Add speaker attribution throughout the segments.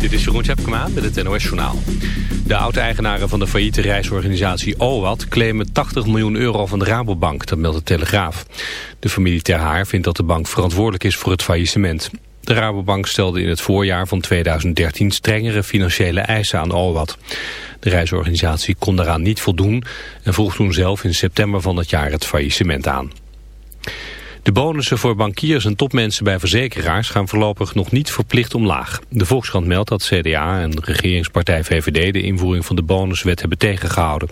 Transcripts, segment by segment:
Speaker 1: Dit is Jeroen Tjepkema met het NOS Journaal. De oud-eigenaren van de failliete reisorganisatie OWAT claimen 80 miljoen euro van de Rabobank, dat meldt de Telegraaf. De familie Ter Haar vindt dat de bank verantwoordelijk is voor het faillissement. De Rabobank stelde in het voorjaar van 2013 strengere financiële eisen aan OWAT. De reisorganisatie kon daaraan niet voldoen en vroeg toen zelf in september van dat jaar het faillissement aan. De bonussen voor bankiers en topmensen bij verzekeraars gaan voorlopig nog niet verplicht omlaag. De Volkskrant meldt dat CDA en regeringspartij VVD de invoering van de bonuswet hebben tegengehouden.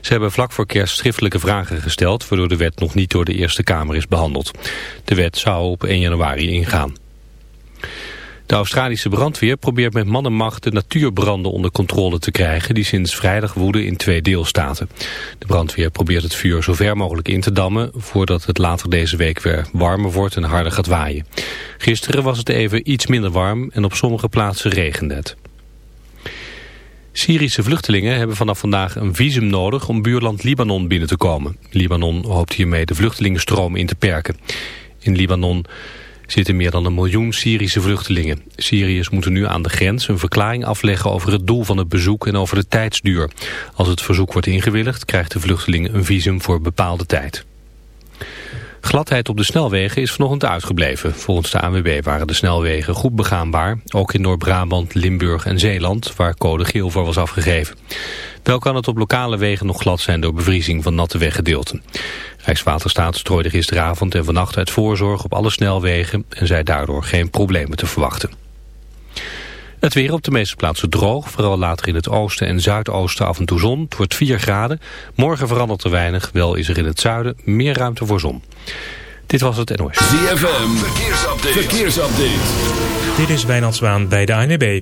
Speaker 1: Ze hebben vlak voor kerst schriftelijke vragen gesteld, waardoor de wet nog niet door de Eerste Kamer is behandeld. De wet zou op 1 januari ingaan. De Australische brandweer probeert met man en macht de natuurbranden onder controle te krijgen die sinds vrijdag woeden in twee deelstaten. De brandweer probeert het vuur zo ver mogelijk in te dammen voordat het later deze week weer warmer wordt en harder gaat waaien. Gisteren was het even iets minder warm en op sommige plaatsen regende het. Syrische vluchtelingen hebben vanaf vandaag een visum nodig om buurland Libanon binnen te komen. Libanon hoopt hiermee de vluchtelingenstroom in te perken. In Libanon zitten meer dan een miljoen Syrische vluchtelingen. Syriërs moeten nu aan de grens een verklaring afleggen over het doel van het bezoek en over de tijdsduur. Als het verzoek wordt ingewilligd krijgt de vluchteling een visum voor bepaalde tijd. Gladheid op de snelwegen is vanochtend uitgebleven. Volgens de ANWB waren de snelwegen goed begaanbaar. Ook in Noord-Brabant, Limburg en Zeeland, waar code geel voor was afgegeven. Wel kan het op lokale wegen nog glad zijn door bevriezing van natte weggedeelten. Rijkswaterstaat strooide gisteravond en vannacht uit voorzorg op alle snelwegen... en zei daardoor geen problemen te verwachten. Het weer op de meeste plaatsen droog, vooral later in het oosten en zuidoosten af en toe zon. Het wordt 4 graden. Morgen verandert er weinig, wel is er in het zuiden meer ruimte voor zon. Dit was het NOS.
Speaker 2: ZFM, verkeersupdate. verkeersupdate.
Speaker 3: Dit is Wijnand Zwaan bij de ANB.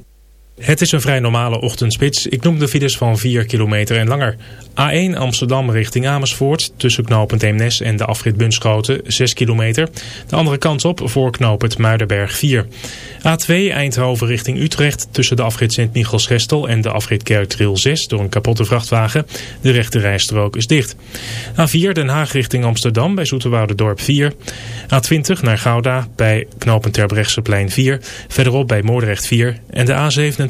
Speaker 3: Het is een vrij normale ochtendspits. Ik noem de files van 4 kilometer en langer. A1 Amsterdam richting Amersfoort tussen knooppunt Eemnes en de afrit Bunschoten 6 kilometer. De andere kant op voor knooppunt Muidenberg 4. A2 Eindhoven richting Utrecht tussen de afrit Sint-Michels-Gestel en de afrit Kerkdriel 6 door een kapotte vrachtwagen. De rechte rijstrook is dicht. A4 Den Haag richting Amsterdam bij Dorp 4. A20 naar Gouda bij knooppunt Terbrechtseplein 4. Verderop bij Moordrecht 4. En de A27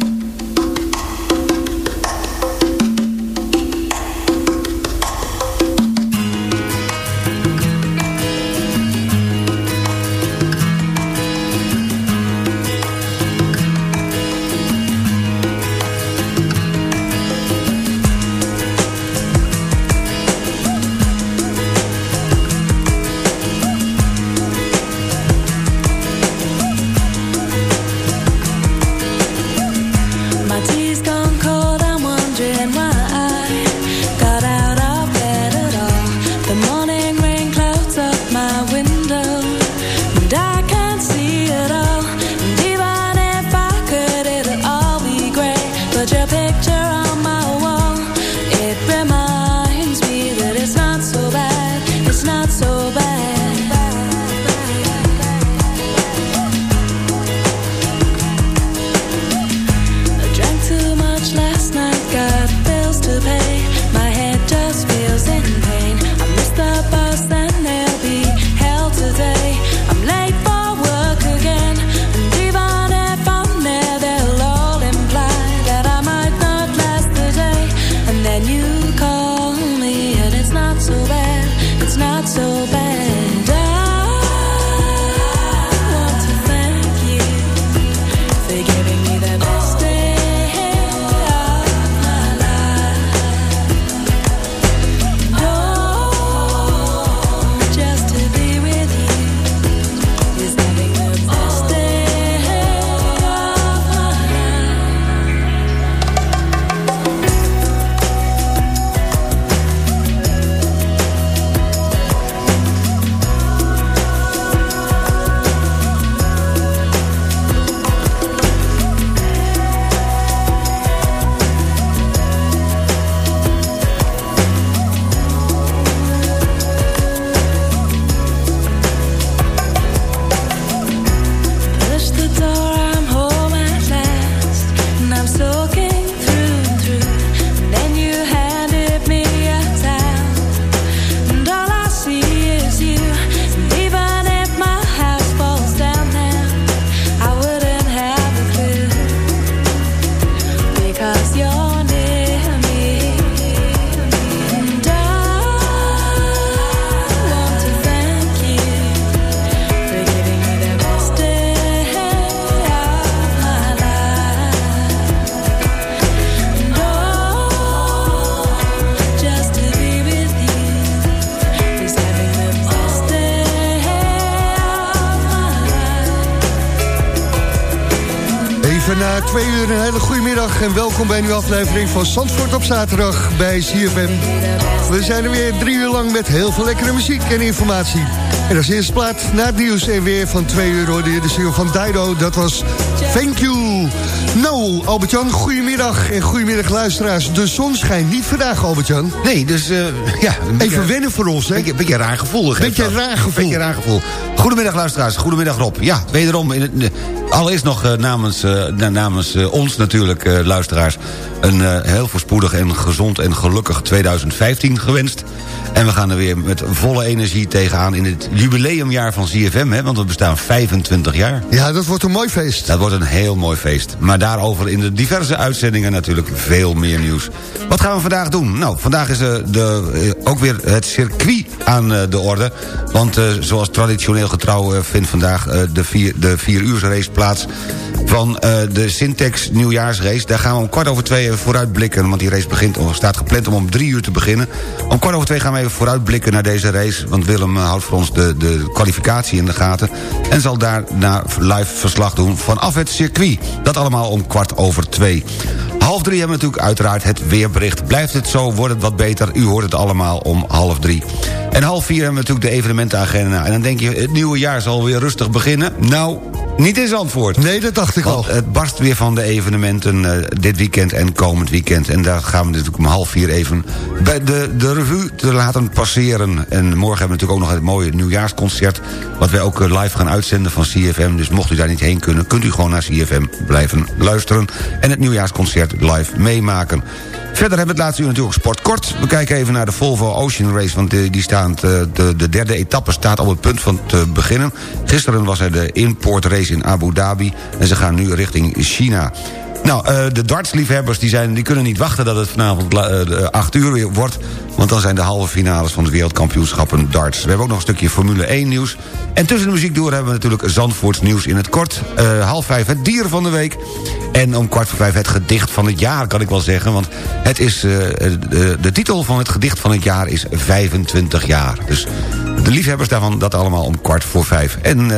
Speaker 4: En welkom bij een nieuwe aflevering van Zandvoort op zaterdag bij CFM. We zijn er weer drie uur lang met heel veel lekkere muziek en informatie. En als eerste plaat na het nieuws en weer van twee uur hoorde je de single van Dido. Dat was Thank You. Nou, Albert-Jan, goedemiddag en goedemiddag luisteraars. De zon schijnt niet vandaag, Albert-Jan.
Speaker 5: Nee, dus uh, ja... Een beetje,
Speaker 4: Even wennen voor ons, hè?
Speaker 5: Beetje, beetje raar gevoel.
Speaker 4: Beetje raar gevoel.
Speaker 5: Beetje raar gevoel. Goedemiddag luisteraars, goedemiddag Rob. Ja, wederom, in het, uh, allereerst nog uh, namens, namens ons natuurlijk, luisteraars... een heel voorspoedig en gezond en gelukkig 2015 gewenst. En we gaan er weer met volle energie tegenaan in het jubileumjaar van ZFM, hè, want we bestaan 25 jaar.
Speaker 4: Ja, dat wordt een mooi feest.
Speaker 5: Dat wordt een heel mooi feest. Maar daarover in de diverse uitzendingen natuurlijk veel meer nieuws. Wat gaan we vandaag doen? Nou, vandaag is uh, de, uh, ook weer het circuit aan uh, de orde. Want zoals traditioneel getrouw vindt vandaag de, vier, de vier uur race plaats van de Syntex nieuwjaarsrace. Daar gaan we om kwart over twee vooruitblikken. Want die race begint, staat gepland om om drie uur te beginnen. Om kwart over twee gaan we even vooruitblikken naar deze race. Want Willem houdt voor ons de, de kwalificatie in de gaten. En zal daarna live verslag doen vanaf het circuit. Dat allemaal om kwart over twee. Half drie hebben we natuurlijk uiteraard het weerbericht. Blijft het zo, wordt het wat beter. U hoort het allemaal om half drie. En half vier hebben we natuurlijk de evenementenagenda. En dan denk je, het nieuwe jaar zal weer rustig beginnen. Nou, niet in Zandvoort.
Speaker 4: Nee, dat dacht ik
Speaker 5: Want
Speaker 4: al.
Speaker 5: Het barst weer van de evenementen uh, dit weekend en komend weekend. En daar gaan we natuurlijk om half vier even bij de, de revue te laten passeren. En morgen hebben we natuurlijk ook nog het mooie nieuwjaarsconcert... wat wij ook uh, live gaan uitzenden van CFM. Dus mocht u daar niet heen kunnen, kunt u gewoon naar CFM blijven luisteren... en het nieuwjaarsconcert live meemaken. Verder hebben we het laatste uur natuurlijk sport kort. We kijken even naar de Volvo Ocean Race, want die, die te, de, de derde etappe staat op het punt van te beginnen. Gisteren was er de import race in Abu Dhabi en ze gaan nu richting China. Nou, uh, de dartsliefhebbers die zijn, die kunnen niet wachten dat het vanavond uh, 8 uur weer wordt. Want dan zijn de halve finales van de wereldkampioenschappen darts. We hebben ook nog een stukje Formule 1 nieuws. En tussen de muziek door hebben we natuurlijk Zandvoorts nieuws in het kort. Uh, half vijf het dier van de week. En om kwart voor vijf het gedicht van het jaar, kan ik wel zeggen. Want het is, de, de titel van het gedicht van het jaar is 25 jaar. Dus liefhebbers daarvan, dat allemaal om kwart voor vijf. En uh,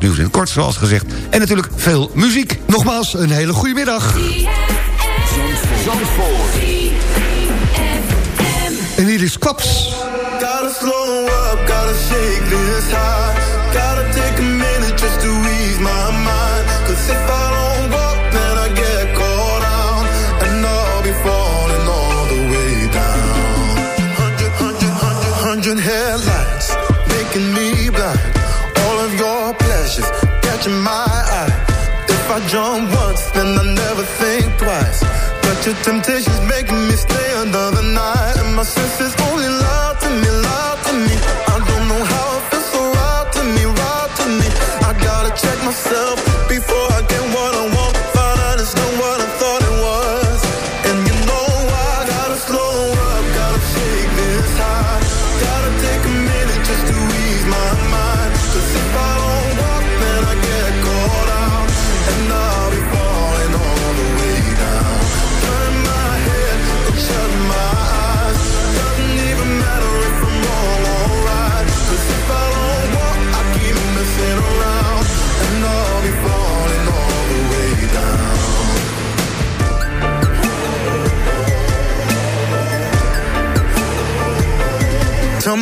Speaker 5: nieuws in het kort, zoals gezegd. En natuurlijk veel muziek.
Speaker 4: Nogmaals, een hele goede middag. En hier is Klaps.
Speaker 6: Slow up, shake this temptation's making me stay another night. And my senses only lie to me, lie to me.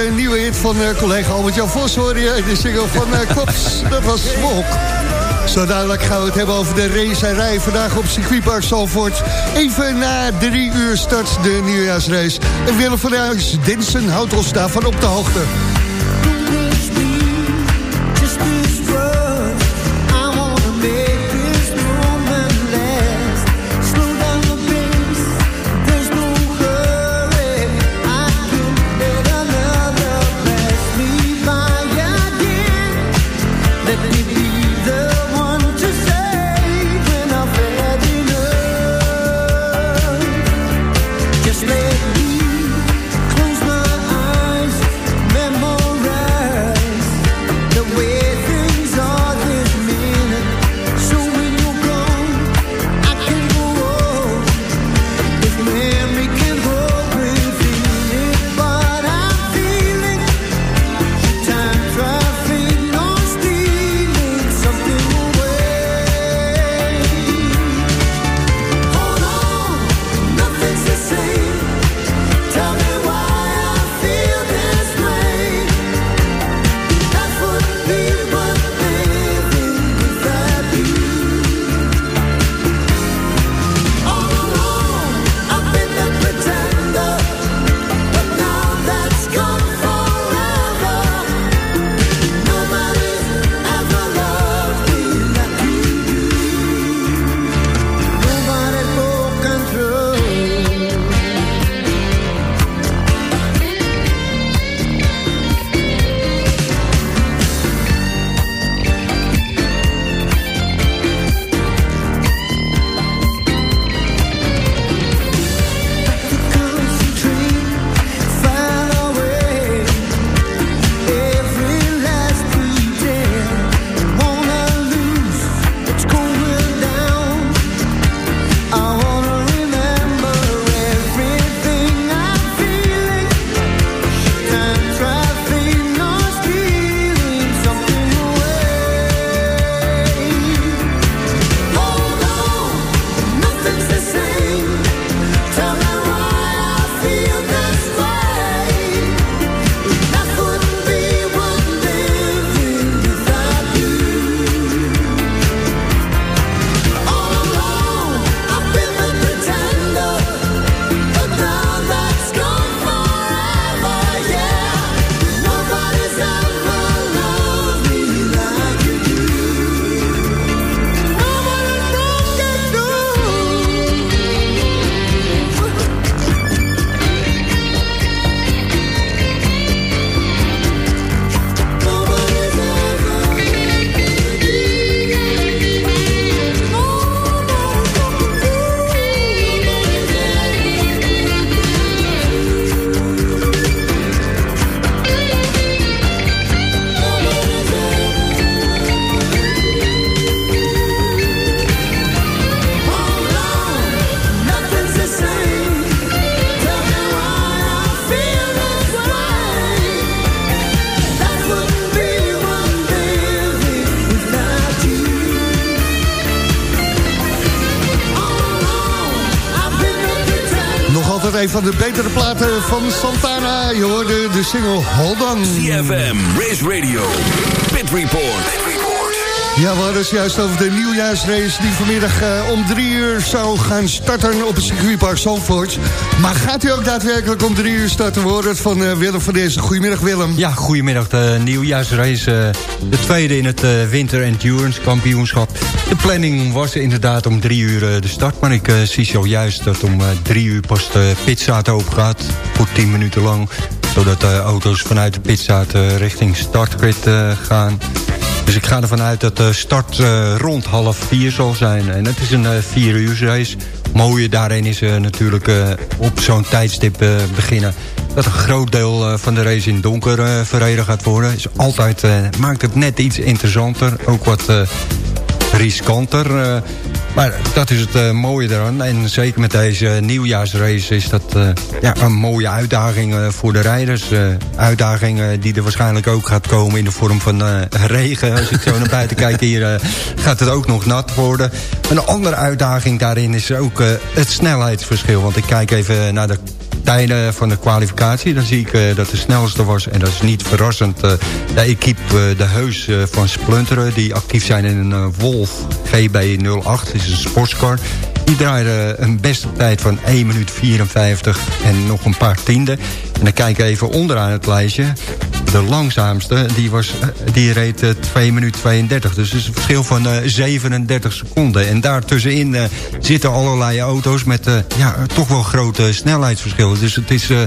Speaker 7: favoriete nieuwe hit van eh, collega Albert-Jan Vos hoor je. De single van uh, Kops, dat was Smolk. Zo dadelijk gaan we het hebben over de racerij. Vandaag op circuitpark Zalvoort. Even na drie uur start de nieuwjaarsrace. En Willem van Dinsen houdt ons daarvan op de hoogte. Een van de betere platen van Santana. Je hoorde de single Hold On.
Speaker 2: CFM, Race Radio, Pit Report.
Speaker 7: Ja, we hadden het juist over de nieuwjaarsrace... die vanmiddag eh, om drie uur zou gaan starten op het circuitpark Zandvoort. Maar gaat u ook daadwerkelijk om drie uur starten? We horen het van eh, Willem van deze. Goedemiddag Willem.
Speaker 8: Ja, goedemiddag. De nieuwjaarsrace, eh, de tweede in het eh, Winter Endurance Kampioenschap. De planning was inderdaad om drie uur eh, de start... maar ik eh, zie zojuist dat om eh, drie uur pas de pitstraat open gaat... voor tien minuten lang, zodat de auto's vanuit de pitstraat richting startgrid gaan... Dus ik ga ervan uit dat de start rond half vier zal zijn. En het is een vier uur race. Mooie daarin is natuurlijk op zo'n tijdstip beginnen... dat een groot deel van de race in donker verreden gaat worden. Is altijd, maakt het net iets interessanter. Ook wat riskanter. eh, maar dat is het eh, mooie eraan. En zeker met deze nieuwjaarsrace is dat eh, ja, een mooie uitdaging voor de rijders. Uitdaging die er waarschijnlijk ook gaat komen in de vorm van regen. Als ik zo naar buiten kijk hier gaat het ook nog nat worden. Een andere uitdaging daarin is ook het snelheidsverschil. Want ik kijk even naar de tijden van de kwalificatie. Dan zie ik eh, dat de snelste was, en dat is niet verrassend... eh, de equipe eh, De Heus van Splunteren... die actief zijn in een Wolf GB08, dat is een sportscar... Die draaide een beste tijd van 1 minuut 54 en nog een paar tienden. En dan kijk ik even onderaan het lijstje. De langzaamste, die, was, eh, die reed eh, 2 minuut 32. Dus het is een verschil van eh, 37 seconden. En daartussenin eh, zitten allerlei auto's met eh, ja, toch wel grote snelheidsverschillen. Dus het is eh,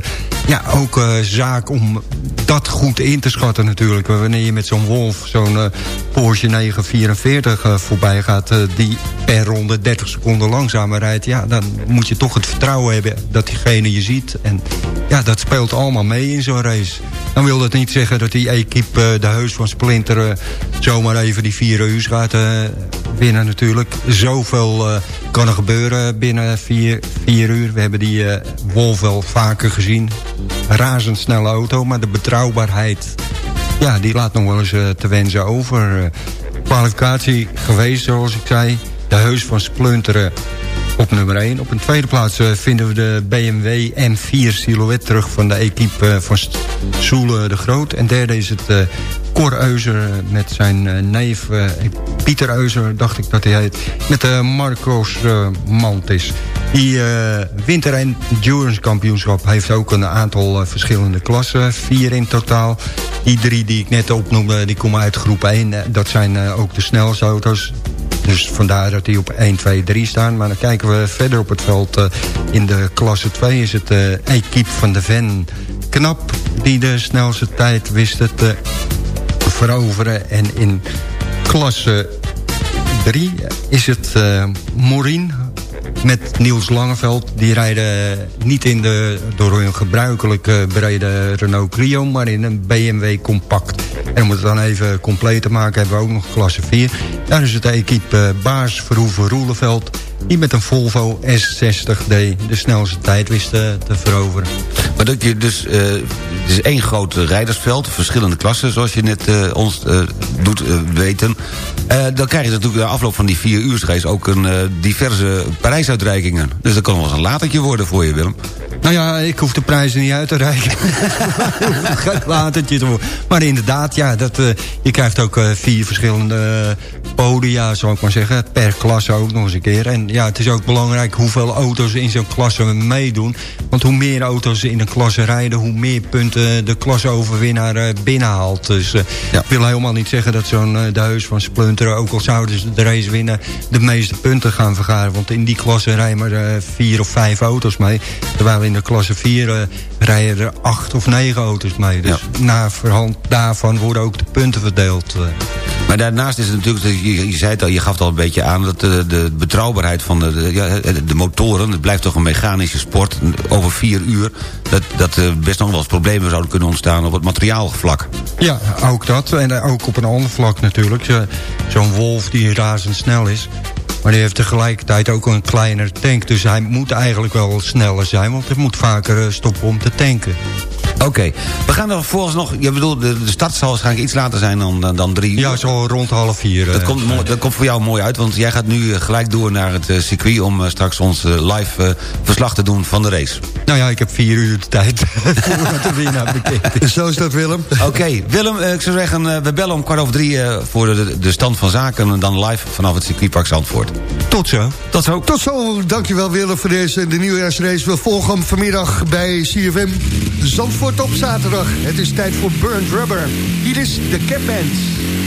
Speaker 8: ja, ook eh, zaak om dat goed in te schatten natuurlijk. Wanneer je met zo'n Wolf, zo'n eh, Porsche 944 eh, voorbij gaat... eh, die per ronde 30 seconden langzamer rijdt... ja, dan moet je toch het vertrouwen hebben dat diegene je ziet. En ja, dat speelt allemaal mee in zo'n race. Dan wil dat niet zeggen dat die equipe eh, de heus van Splinter... eh, zomaar even die vier uur gaat eh, winnen natuurlijk. Zoveel kan er gebeuren binnen vier, vier uur. We hebben die Wolf wel vaker gezien. Razendsnelle auto, maar de betrouwbaarheid... ja, die laat nog wel eens te wensen over. Kwalificatie geweest, zoals ik zei. De heus van Splunteren op nummer 1. Op een tweede plaats eh, vinden we de BMW M4 silhouet terug... van de equipe eh, van Soele de Groot. En derde is het eh Cor Euser met zijn neef Pieter Euser, dacht ik dat hij heet... met Marcos Mantis. Die eh, winter endurance kampioenschap heeft ook een aantal verschillende klassen. Vier in totaal. Die drie die ik net opnoemde, die komen uit groep 1. Eh, dat zijn ook de snelste auto's. Dus vandaar dat die op 1, 2, 3 staan. Maar dan kijken we verder op het veld. eh, in de klasse 2 is het de equipe van de Ven Knap... die de snelste tijd wist het te veroveren. En in klasse 3 is het eh Morien met Niels Langeveld. Die rijden niet in de door hun gebruikelijke brede Renault Clio... maar in een BMW Compact. En om het dan even compleet te maken hebben we ook nog klasse 4. Daar is het equipe eh, Baars Verhoeven Roeleveld... die met een Volvo S60D de snelste tijd wist eh, te veroveren.
Speaker 5: Maar dat je dus, eh, het is één groot rijdersveld, verschillende klassen, zoals je net eh, ons doet weten. Dan krijg je natuurlijk na afloop van die vier uursrace ook een diverse prijsuitreikingen. Dus dat kan wel eens een latertje worden voor je, Willem.
Speaker 8: Nou ja, ik hoef de prijzen niet uit te reiken. Geen watertje te worden. Maar inderdaad, ja, dat, eh, je krijgt ook eh, vier verschillende podia, zou ik maar zeggen. Per klasse ook nog eens een keer. En ja, het is ook belangrijk hoeveel auto's in zo'n klasse meedoen. Want hoe meer auto's in een klasse rijden... hoe meer punten de klasseoverwinnaar eh, binnenhaalt. Dus eh, ik wil helemaal niet zeggen dat zo'n de van Splunteren... ook al zouden ze de race winnen, de meeste punten gaan vergaren. Want in die klasse rijden maar vier of vijf auto's mee. Terwijl in de klasse 4 eh, rijden er acht of negen auto's mee. Dus na verhand daarvan worden ook de punten verdeeld. eh.
Speaker 5: Maar daarnaast is het natuurlijk, je, je zei het al, je gaf het al een beetje aan... dat de, de betrouwbaarheid van de, de, motoren, het blijft toch een mechanische sport... over vier uur, dat, dat er best nog wel eens problemen zouden kunnen ontstaan... op het materiaalvlak.
Speaker 8: Ja, ook dat. En eh, ook op een ander vlak natuurlijk. Zo- Zo'n wolf die razendsnel is. Maar die heeft tegelijkertijd ook een kleiner tank. Dus hij moet eigenlijk wel sneller zijn. Want hij moet vaker eh, stoppen om te tanken.
Speaker 5: Oké, we gaan er vervolgens nog... Je bedoelt, de, de start zal waarschijnlijk iets later zijn dan, dan, dan drie uur.
Speaker 8: Ja, zo rond half vier.
Speaker 5: Dat
Speaker 8: eh,
Speaker 5: komt, mooi- dat komt voor jou mooi uit, want jij gaat nu eh, gelijk door naar het eh, circuit... om eh, straks ons eh, live eh, verslag te doen van de race.
Speaker 8: Nou ja, ik heb vier uur de tijd. Voordat de winnaar bekend is.
Speaker 4: Zo is dat, Willem.
Speaker 5: Oké, Willem, eh, ik zou zeggen, eh, we bellen om kwart over drie... eh, voor de, de stand van zaken en dan live vanaf het circuitpark Zandvoort.
Speaker 8: Tot zo.
Speaker 5: Tot zo.
Speaker 4: Tot zo, dankjewel Willem voor deze de nieuwjaarsrace. We volgen hem vanmiddag bij CFM Zandvoort op zaterdag. Het is tijd voor Burnt Rubber. Hier is de Cap Band.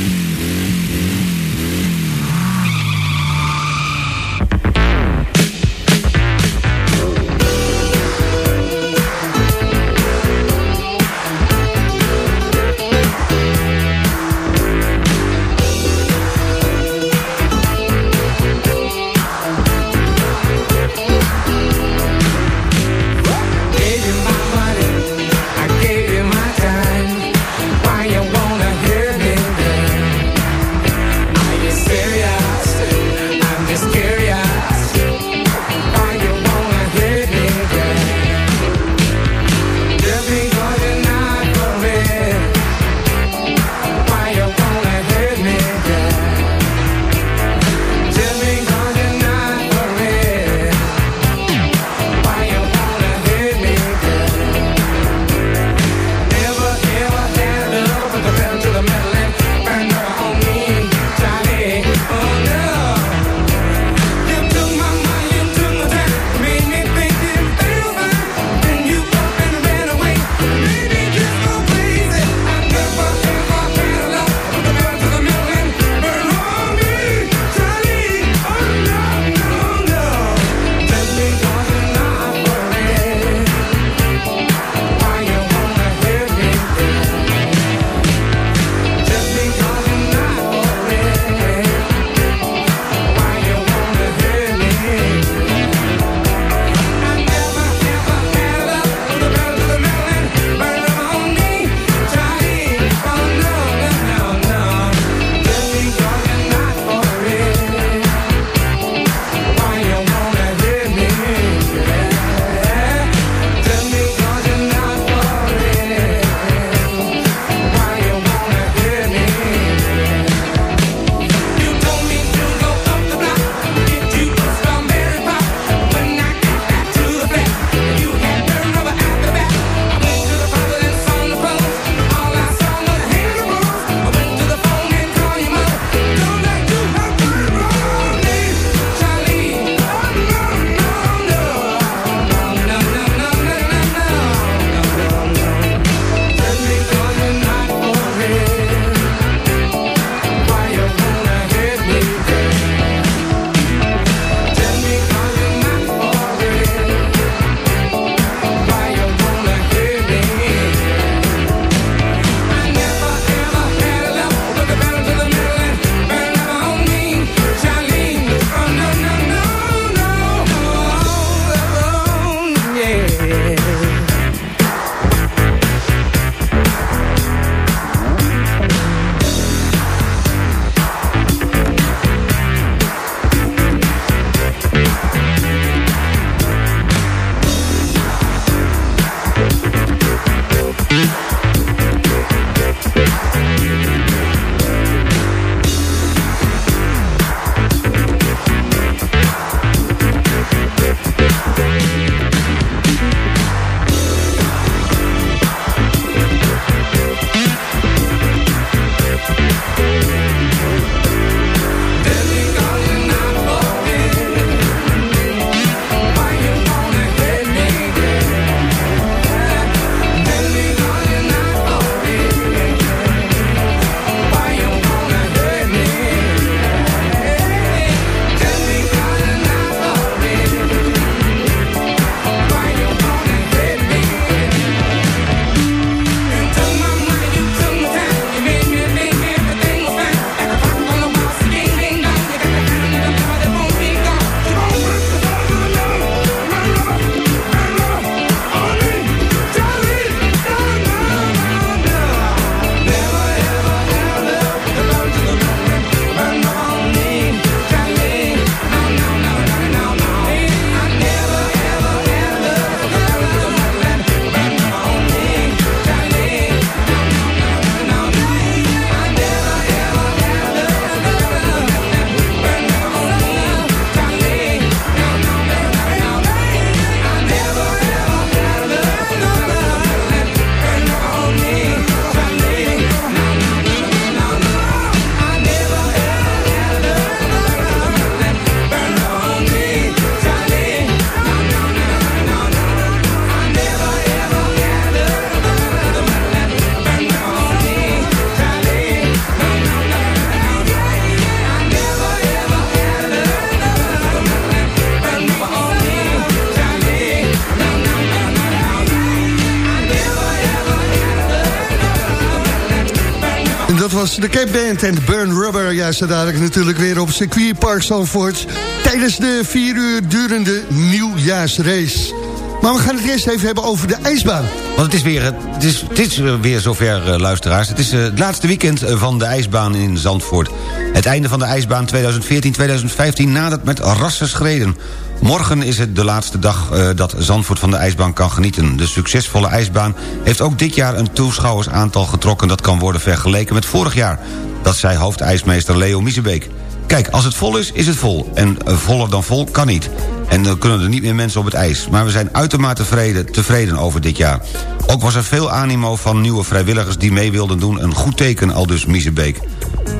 Speaker 4: De Cape Band en Burn Rubber. Juist zo dadelijk natuurlijk weer op circuitpark Zandvoort... tijdens de vier uur durende nieuwjaarsrace. Maar we gaan het eerst even hebben over de ijsbaan.
Speaker 5: Want het is weer, het is, is weer zover, eh, luisteraars. Het is eh, het laatste weekend eh, van de ijsbaan in Zandvoort. Het einde van de ijsbaan 2014-2015 nadert met rassen schreden. Morgen is het de laatste dag eh, dat Zandvoort van de ijsbaan kan genieten. De succesvolle ijsbaan heeft ook dit jaar een toeschouwersaantal getrokken... dat kan worden vergeleken met vorig jaar. Dat zei hoofdijsmeester Leo Miezebeek. Kijk, als het vol is, is het vol. En eh, voller dan vol kan niet. En dan kunnen er niet meer mensen op het ijs. Maar we zijn uitermate tevreden, tevreden over dit jaar. Ook was er veel animo van nieuwe vrijwilligers die mee wilden doen. Een goed teken, al dus Miezebeek.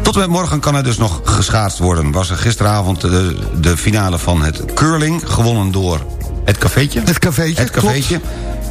Speaker 5: Tot en met morgen kan er dus nog geschaatst worden. Was er gisteravond de, de finale van het curling, gewonnen door het cafeetje.
Speaker 4: Het cafeetje,
Speaker 5: Het cafeetje.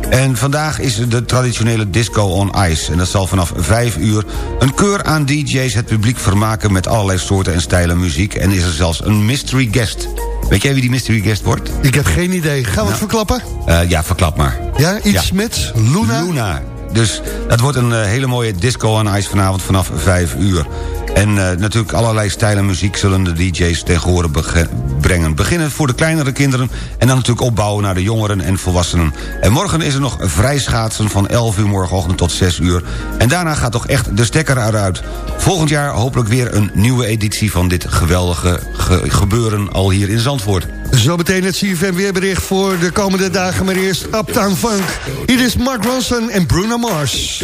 Speaker 5: En vandaag is de traditionele disco on ice. En dat zal vanaf 5 uur een keur aan DJ's het publiek vermaken... met allerlei soorten en stijlen muziek. En is er zelfs een mystery guest. Weet jij wie die mystery guest wordt?
Speaker 4: Ik heb geen idee. Gaan we het verklappen?
Speaker 5: Eh, ja, verklap maar.
Speaker 4: Ja, iets
Speaker 5: Ja.
Speaker 4: met Luna?
Speaker 5: Luna. Dus dat wordt een eh, hele mooie disco on ice vanavond vanaf 5 uur. En eh, natuurlijk allerlei stijlen muziek zullen de DJ's tegen horen bege- brengen. Beginnen voor de kleinere kinderen en dan natuurlijk opbouwen naar de jongeren en volwassenen. En morgen is er nog vrij schaatsen van 11 uur morgenochtend tot 6 uur. En daarna gaat toch echt de stekker eruit. Volgend jaar hopelijk weer een nieuwe editie van dit geweldige ge- gebeuren al hier in Zandvoort.
Speaker 4: Zometeen het CFM weerbericht voor de komende dagen. Maar eerst Uptown Funk. Hier is Mark Ronson en Bruno Mars.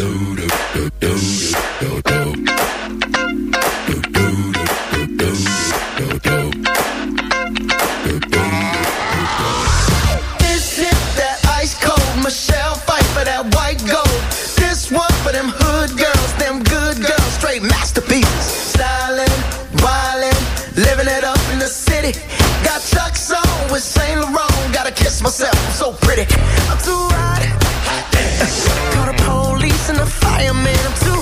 Speaker 9: I'm too hot. Call the police and the fireman. I'm too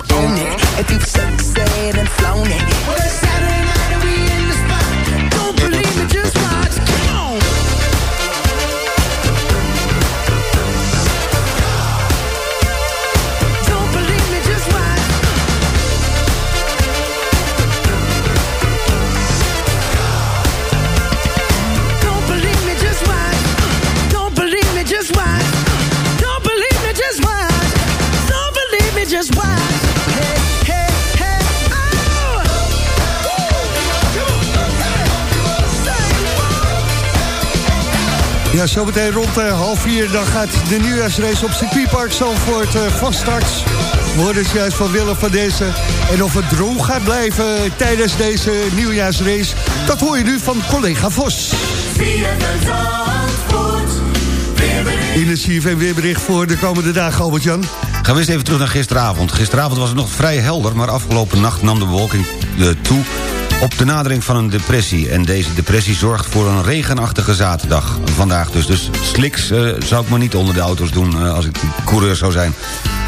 Speaker 9: On it. If you've er sexed and flown it.
Speaker 4: Zometeen rond eh, half vier dan gaat de nieuwjaarsrace op circuitpark Zandvoort uh, van start. We het juist van Willem van deze. En of het droog gaat blijven tijdens deze nieuwjaarsrace... dat hoor je nu van collega Vos. In het CFM weerbericht voor de komende dagen, Albert-Jan.
Speaker 5: Gaan we eens even terug naar gisteravond. Gisteravond was het nog vrij helder, maar afgelopen nacht nam de bewolking eh, toe op de nadering van een depressie. En deze depressie zorgt voor een regenachtige zaterdag. Vandaag dus. Dus sliks eh, zou ik maar niet onder de auto's doen eh, als ik coureur zou zijn.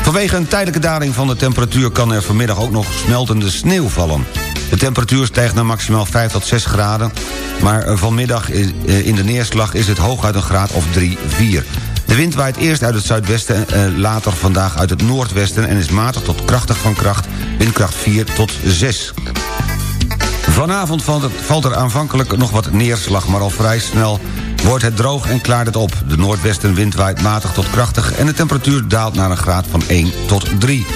Speaker 5: Vanwege een tijdelijke daling van de temperatuur... kan er vanmiddag ook nog smeltende sneeuw vallen. De temperatuur stijgt naar maximaal 5 tot 6 graden... maar eh, vanmiddag in de neerslag is het hooguit een graad of 3, 4. De wind waait eerst uit het zuidwesten, later vandaag uit het noordwesten... en is matig tot krachtig van kracht, windkracht 4 tot 6. Vanavond valt, er aanvankelijk nog wat neerslag... maar al vrij snel wordt het droog en klaart het op. De noordwestenwind waait matig tot krachtig... en de temperatuur daalt naar een graad van 1 tot 3.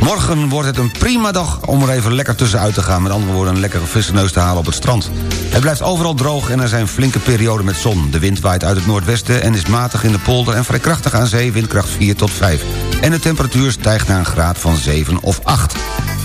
Speaker 5: Morgen wordt het een prima dag om er even lekker tussenuit te gaan. Met andere woorden, een lekkere frisse te halen op het strand. Het blijft overal droog en er zijn flinke perioden met zon. De wind waait uit het noordwesten en is matig in de polder... en vrij krachtig aan zee, windkracht 4 tot 5. En de temperatuur stijgt naar een graad van 7 of 8.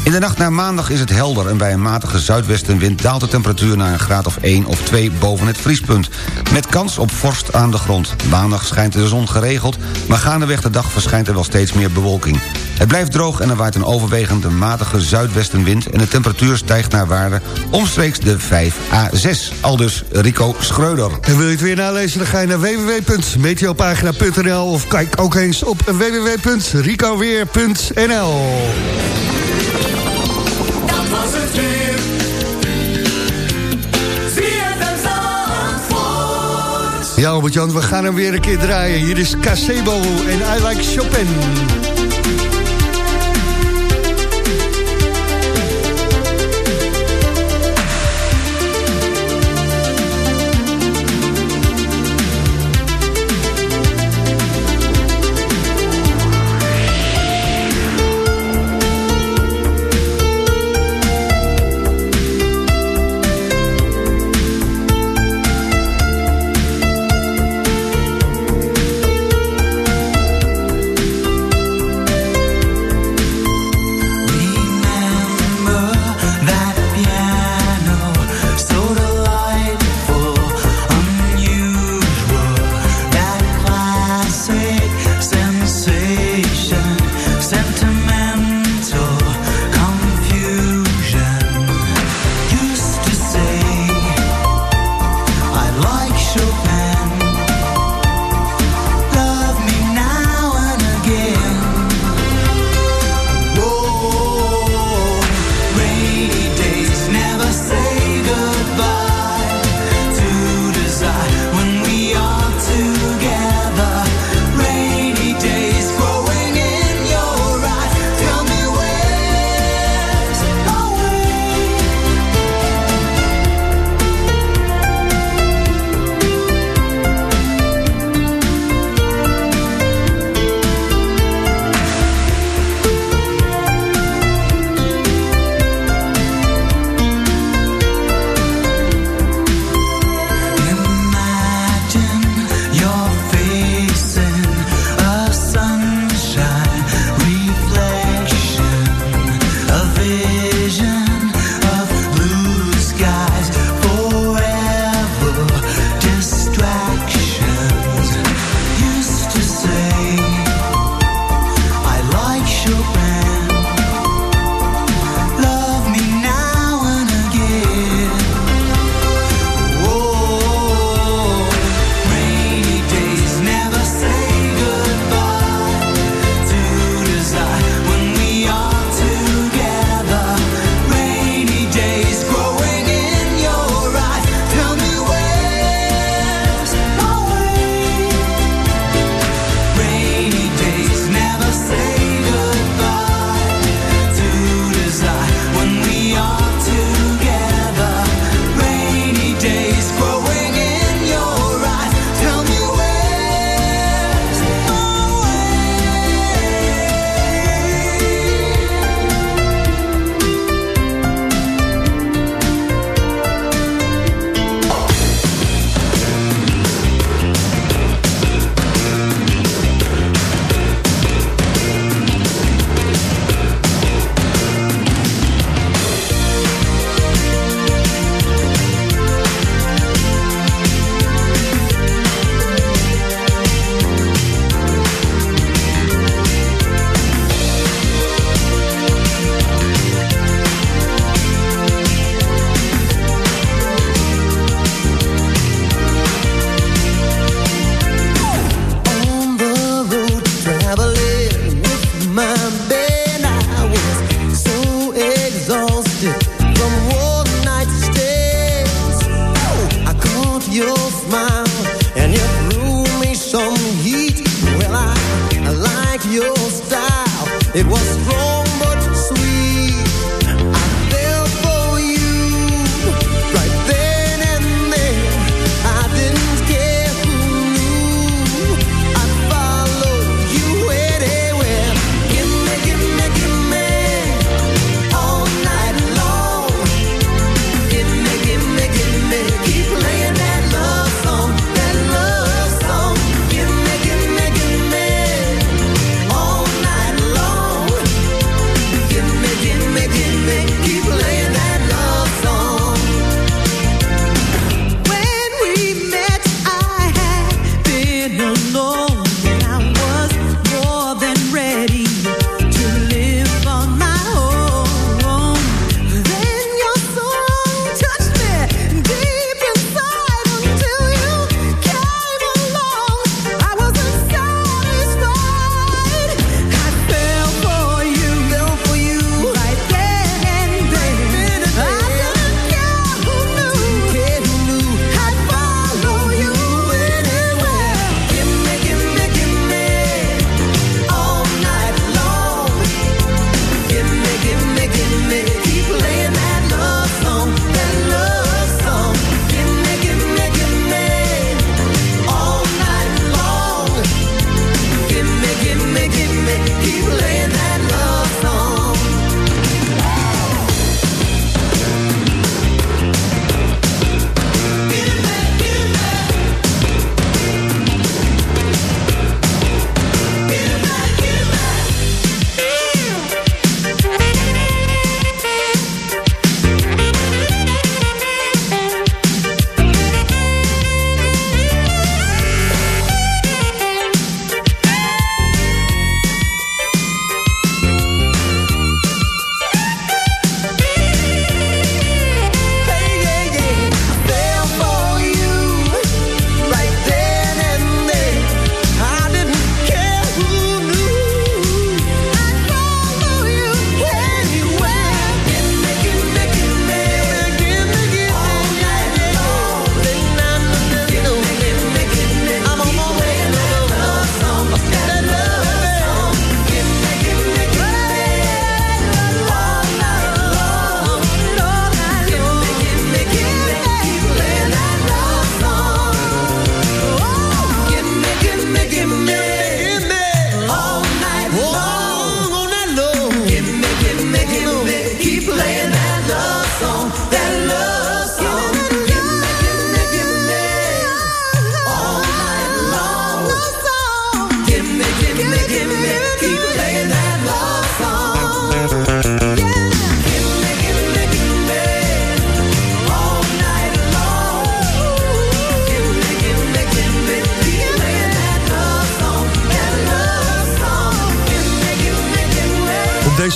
Speaker 5: In de nacht naar maandag is het helder... en bij een matige zuidwestenwind daalt de temperatuur naar een graad of 1 of 2 boven het vriespunt. Met kans op vorst aan de grond. Maandag schijnt de zon geregeld... maar gaandeweg de dag verschijnt er wel steeds meer bewolking. Het blijft droog en er waait een overwegend matige zuidwestenwind... en de temperatuur stijgt naar waarde omstreeks de 5 à 6. Aldus Rico Schreuder.
Speaker 4: En wil je het weer nalezen, dan ga je naar www.meteopagina.nl... of kijk ook eens op www.ricoweer.nl.
Speaker 10: Het.
Speaker 4: Ja, Albert-Jan, we gaan hem weer een keer draaien. Hier is Casebo en I Like Chopin.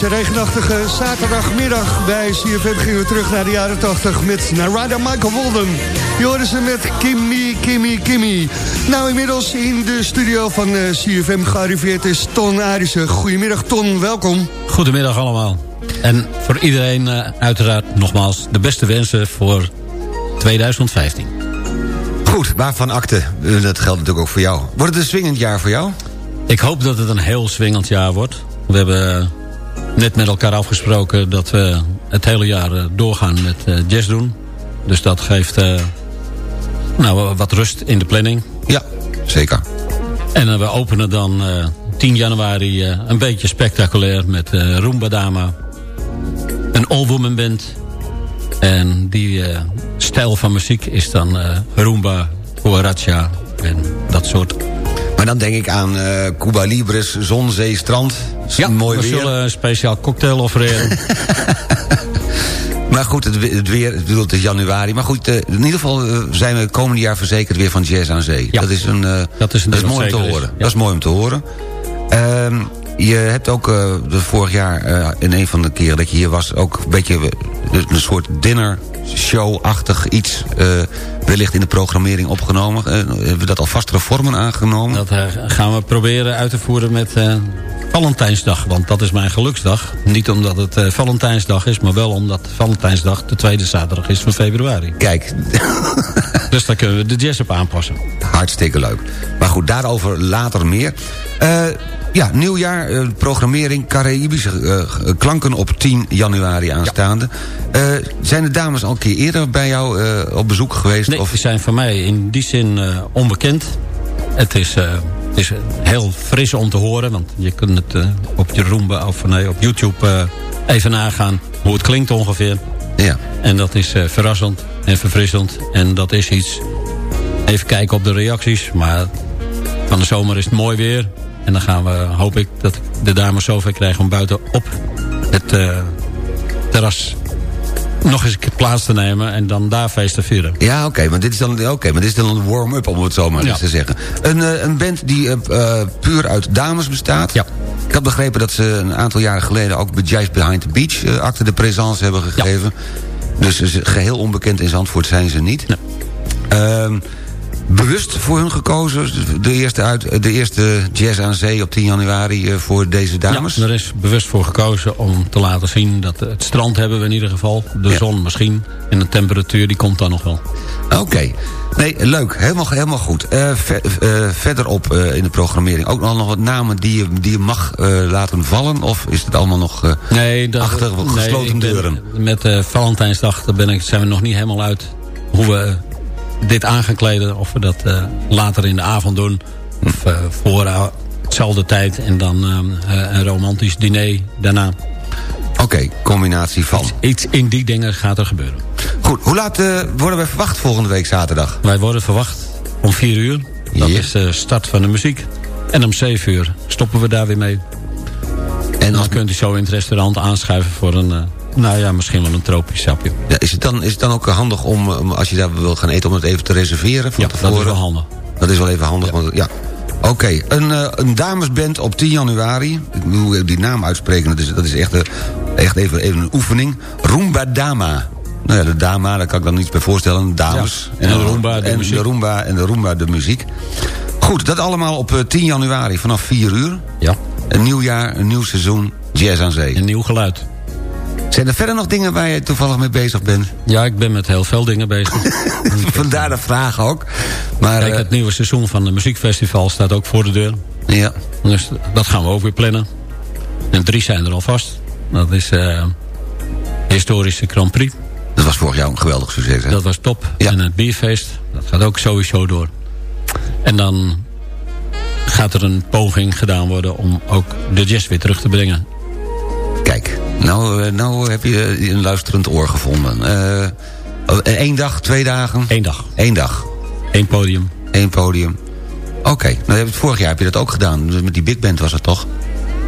Speaker 4: Regenachtige zaterdagmiddag bij CFM gingen we terug naar de jaren 80 met Narada Michael Walden. Je hoorde ze met Kimmy, Kimmy, Kimmy. Nou, inmiddels in de studio van eh, CFM gearriveerd is Ton Arissen. Goedemiddag Ton, welkom.
Speaker 11: Goedemiddag allemaal. En voor iedereen eh, uiteraard nogmaals de beste wensen voor 2015.
Speaker 5: Goed, waarvan akte? Eh, Dat geldt natuurlijk ook voor jou. Wordt het een swingend jaar voor jou?
Speaker 11: Ik hoop dat het een heel swingend jaar wordt. We hebben net met elkaar afgesproken dat we het hele jaar eh, doorgaan met eh, jazz doen. Dus dat geeft eh, nou, wat rust in de planning.
Speaker 5: Ja, zeker.
Speaker 11: En we openen dan eh, 10 januari een beetje spectaculair met Roomba Dama. Een all-woman band. En die stijl van muziek is dan Roomba, Huaracha en dat soort.
Speaker 5: Maar dan denk ik aan Cuba Libres, zon, zee, strand.
Speaker 11: Ja,
Speaker 5: mooi
Speaker 11: we
Speaker 5: weer.
Speaker 11: zullen een speciaal cocktail offereren.
Speaker 5: Maar goed, het, het weer, ik bedoel, het is januari. Maar goed, eh, in ieder geval eh, zijn we komende jaar verzekerd weer van jazz aan zee.
Speaker 11: Ja.
Speaker 5: Dat is, een, eh,
Speaker 11: Dat is een ding wat
Speaker 5: mooi om te
Speaker 11: is,
Speaker 5: horen.
Speaker 11: ja.
Speaker 5: Dat is mooi om te horen. Je hebt ook de vorig jaar, in een van de keren dat je hier was... ook een beetje een soort dinner show-achtig iets... wellicht in de programmering opgenomen. Hebben we dat al vastere vormen aangenomen?
Speaker 11: dat gaan we proberen uit te voeren met Valentijnsdag, want dat is mijn geluksdag. Niet omdat het eh, Valentijnsdag is, maar wel omdat Valentijnsdag de tweede zaterdag is van februari.
Speaker 5: Kijk,
Speaker 11: Dus daar kunnen we de jazz op aanpassen.
Speaker 5: hartstikke leuk. Maar goed, daarover later meer. Eh, ja, nieuwjaar, eh, programmering, Caraïbische klanken op 10 januari aanstaande. Zijn de dames al een keer eerder bij jou op bezoek geweest?
Speaker 11: Nee,
Speaker 5: of?
Speaker 11: die zijn voor mij in die zin onbekend. Het is, is heel fris om te horen, want je kunt het eh, op je Roomba of nee, op YouTube eh, even nagaan hoe het klinkt ongeveer.
Speaker 5: Ja.
Speaker 11: En dat is eh, verrassend en verfrissend. En dat is iets... Even kijken op de reacties. Maar van de zomer is het mooi weer. En dan gaan we, hoop ik, dat ik de dames zover krijg om buiten op het terras nog eens plaats te nemen en dan daar feest te vieren.
Speaker 5: Ja, oké, maar dit is dan, oké, maar dit is dan een warm-up, om het zo maar
Speaker 11: Ja.
Speaker 5: eens te zeggen. Een, eh, een band die eh, eh, puur uit dames bestaat.
Speaker 11: Ja.
Speaker 5: Ik had begrepen dat ze een aantal jaren geleden... ook bij Jazz Behind the Beach uh, acte de présence hebben gegeven. Dus ze- geheel onbekend in Zandvoort zijn ze niet. Ehm, bewust voor hun gekozen. De eerste, uit, de eerste Jazz aan Zee op 10 januari eh, voor deze dames.
Speaker 11: Ja, er is bewust voor gekozen om te laten zien dat het strand hebben we in ieder geval. De
Speaker 5: Ja.
Speaker 11: zon misschien. En de temperatuur die komt dan nog wel.
Speaker 5: Oké. Nee, leuk. Helemaal, helemaal goed. Eh, ver- eh, verderop in de programmering ook nog wat namen die je, die je mag laten vallen? Of is het allemaal nog...
Speaker 11: Nee, dat,
Speaker 5: Achter gesloten
Speaker 11: ben-
Speaker 5: deuren.
Speaker 11: Met Valentijnsdag daar ben ik, zijn we nog niet helemaal uit hoe we dit aan gaan kleden. Of we dat eh, later in de avond doen. Of eh, voor eh, hetzelfde tijd. En dan een romantisch diner daarna.
Speaker 5: Oké, combinatie van.
Speaker 11: Iets in die dingen gaat er gebeuren.
Speaker 5: Goed, hoe laat worden we verwacht volgende week zaterdag?
Speaker 11: Wij worden verwacht om 4 uur. Dat is de start van de muziek. En om 7 uur stoppen we daar weer mee.
Speaker 5: En
Speaker 11: Dan
Speaker 5: als,
Speaker 11: kunt u zo in het restaurant aanschuiven voor een... eh, nou ja, misschien wel een tropisch sapje.
Speaker 5: ja, is, het dan, is het dan ook handig om, als je daar wil gaan eten... om het even te reserveren van
Speaker 11: Ja,
Speaker 5: tevoren?
Speaker 11: dat is wel handig.
Speaker 5: Dat is wel even handig, want ja. Oké, een, eh, een damesband op 10 januari. Ik moet die naam uitspreken, dat is, dat is echt, eh, echt even, even een oefening. Roomba Dama. Nou ja, de dama, daar kan ik dan niets bij voorstellen. Dames.
Speaker 11: Ja, en de Roomba, de
Speaker 5: en
Speaker 11: muziek.
Speaker 5: De Roomba en de Roomba, de muziek. Goed, dat allemaal op eh, 10 januari vanaf 4 uur.
Speaker 11: Ja,
Speaker 5: Een nieuw jaar, een nieuw seizoen, Jazz aan Zee.
Speaker 11: een nieuw geluid.
Speaker 5: Zijn er verder nog dingen waar je toevallig mee bezig bent?
Speaker 11: Ja, ik ben met heel veel dingen bezig.
Speaker 5: Vandaar de vraag ook. Maar,
Speaker 11: Kijk,
Speaker 5: eh,
Speaker 11: het nieuwe seizoen van de muziekfestival staat ook voor de deur.
Speaker 5: ja.
Speaker 11: Dus dat gaan we ook weer plannen. En drie zijn er al vast. Dat is eh historische Grand Prix.
Speaker 5: Dat was vorig jaar een geweldig succes, hè?
Speaker 11: Dat was top.
Speaker 5: Ja.
Speaker 11: En het bierfeest, dat gaat ook sowieso door. En dan gaat er een poging gedaan worden om ook de jazz weer terug te brengen.
Speaker 5: Kijk, nou, eh, nou heb je eh, een luisterend oor gevonden. Eh Eén dag, twee dagen?
Speaker 11: Eén dag,
Speaker 5: Eén dag,
Speaker 11: één podium.
Speaker 5: één podium. Oké, nou, vorig jaar heb je dat ook gedaan. Dus met die big band was het toch?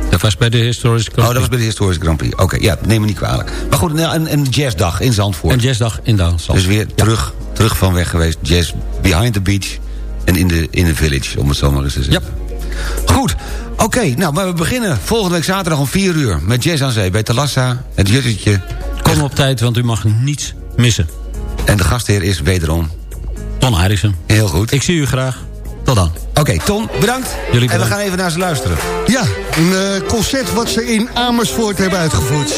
Speaker 11: Dat was bij de historische
Speaker 5: Oh,
Speaker 11: Grand
Speaker 5: dat was
Speaker 11: Prix.
Speaker 5: bij de historische Grand Prix. Oké, ja, neem me niet kwalijk. Maar goed, nou, een, een jazzdag in Zandvoort.
Speaker 11: En jazzdag in Duitsland.
Speaker 5: Dus weer terug, terug van weg geweest. Jazz behind the beach en in de, in de village, om het zo maar eens te zeggen. Goed, oké, nou, maar we beginnen volgende week zaterdag om 4 uur... met Jazz aan Zee bij Talassa, het Juttetje.
Speaker 11: Kom op tijd, want u mag niets missen.
Speaker 5: En de gastheer is wederom
Speaker 11: Ton Arissen.
Speaker 5: heel goed.
Speaker 11: Ik zie u graag. Tot dan.
Speaker 5: Oké, Ton, bedankt.
Speaker 11: Jullie
Speaker 5: En we
Speaker 11: bedankt.
Speaker 5: gaan even naar ze luisteren.
Speaker 4: Ja, een eh, concert wat ze in Amersfoort hebben uitgevoerd.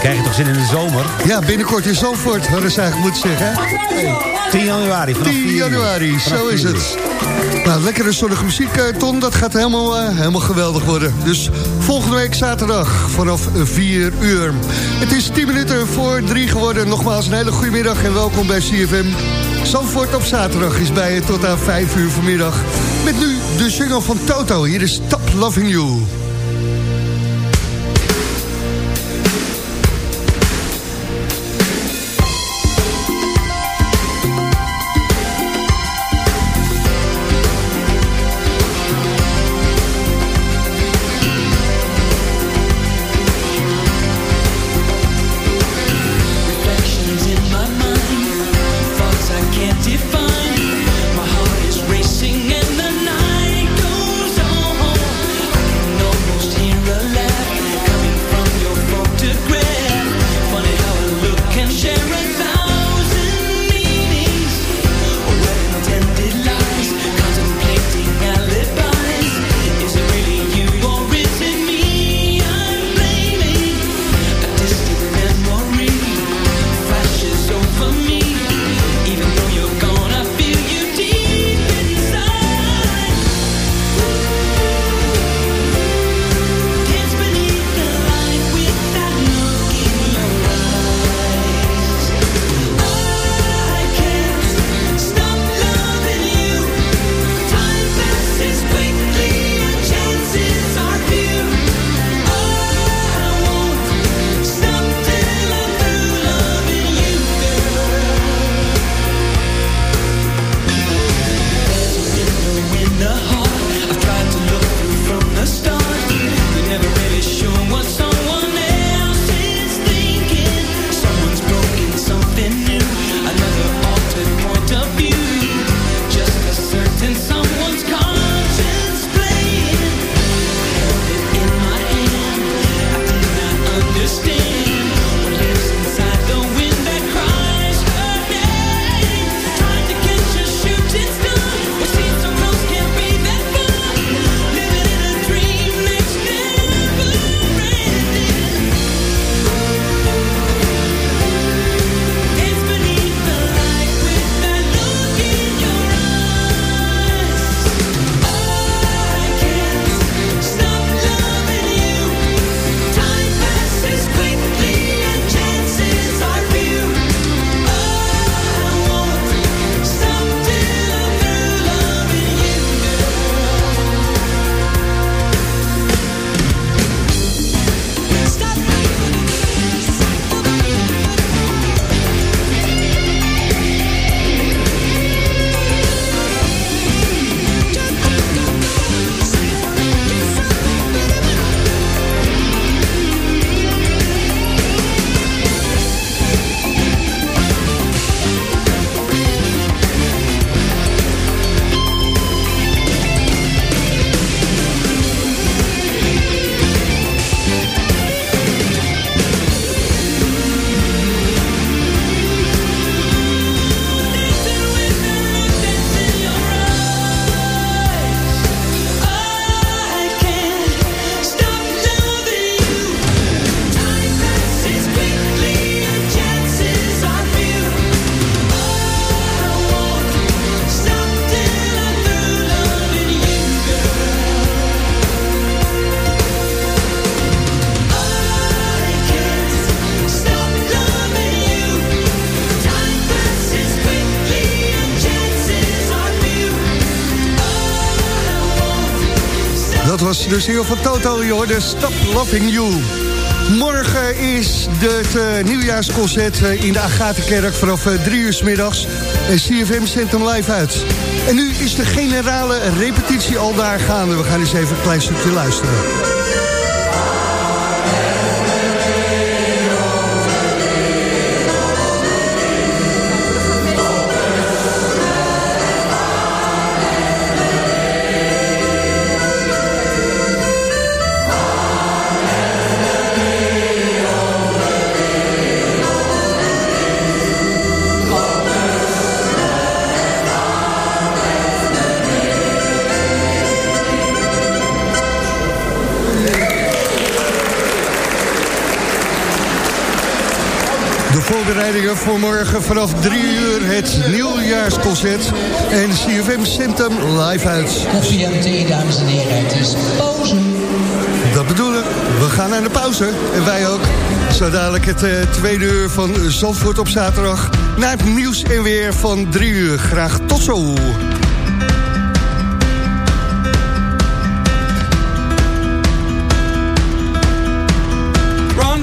Speaker 5: Krijg je toch zin in de zomer?
Speaker 10: Ja, binnenkort in Zandvoort, hadden ze eigenlijk moeten zeggen. hè?
Speaker 5: 10 januari, vanaf
Speaker 10: 10
Speaker 5: 4 uur.
Speaker 10: januari, zo is
Speaker 5: 4 uur.
Speaker 10: het. Nou, lekkere zonnige muziek, eh, Ton. Dat gaat helemaal, eh, helemaal geweldig worden. Dus volgende week zaterdag vanaf 4 uur. Het is 10 minuten voor 3 geworden. Nogmaals een hele goede middag en welkom bij CFM. Zandvoort op zaterdag is bij je tot aan 5 uur vanmiddag. Met nu de single van Toto. Hier is Stop Loving You. Single van Toto, je hoorde Stop Loving You. Morgen is het eh, nieuwjaarsconcert eh, in de Agatenkerk vanaf eh, drie uur 's middags. En CFM zendt hem live uit. En nu is de generale repetitie al daar gaande. We gaan eens even een klein stukje luisteren.
Speaker 4: voorbereidingen voor morgen vanaf 3 uur het nieuwjaarsconcert. En CFM Symptom live uit.
Speaker 12: Koffie en thee, dames en heren. Het is pauze.
Speaker 4: Dat bedoel ik. we. gaan naar de pauze. En wij ook. Zo dadelijk het uh, tweede uur van Zandvoort op zaterdag. Naar het nieuws en weer van 3 uur. Graag tot zo.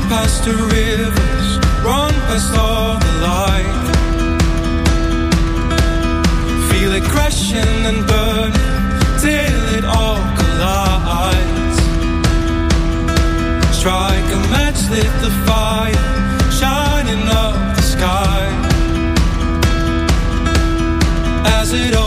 Speaker 13: past rivers past all the light. Feel it crashing and burning till it all collides. Strike a match, lit the fire, shining up the sky. As it all